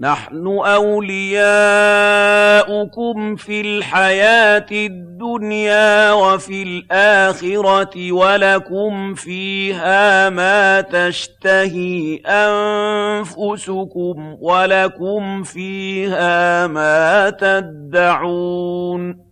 نَحْنُ أَوْلِيَاؤُكُمْ فِي الْحَيَاةِ الدُّنْيَا وَفِي الْآخِرَةِ وَلَكُمْ فِيهَا مَا تَشْتَهِي أَنفُسُكُمْ وَلَكُمْ فِيهَا مَا تَدَّعُونَ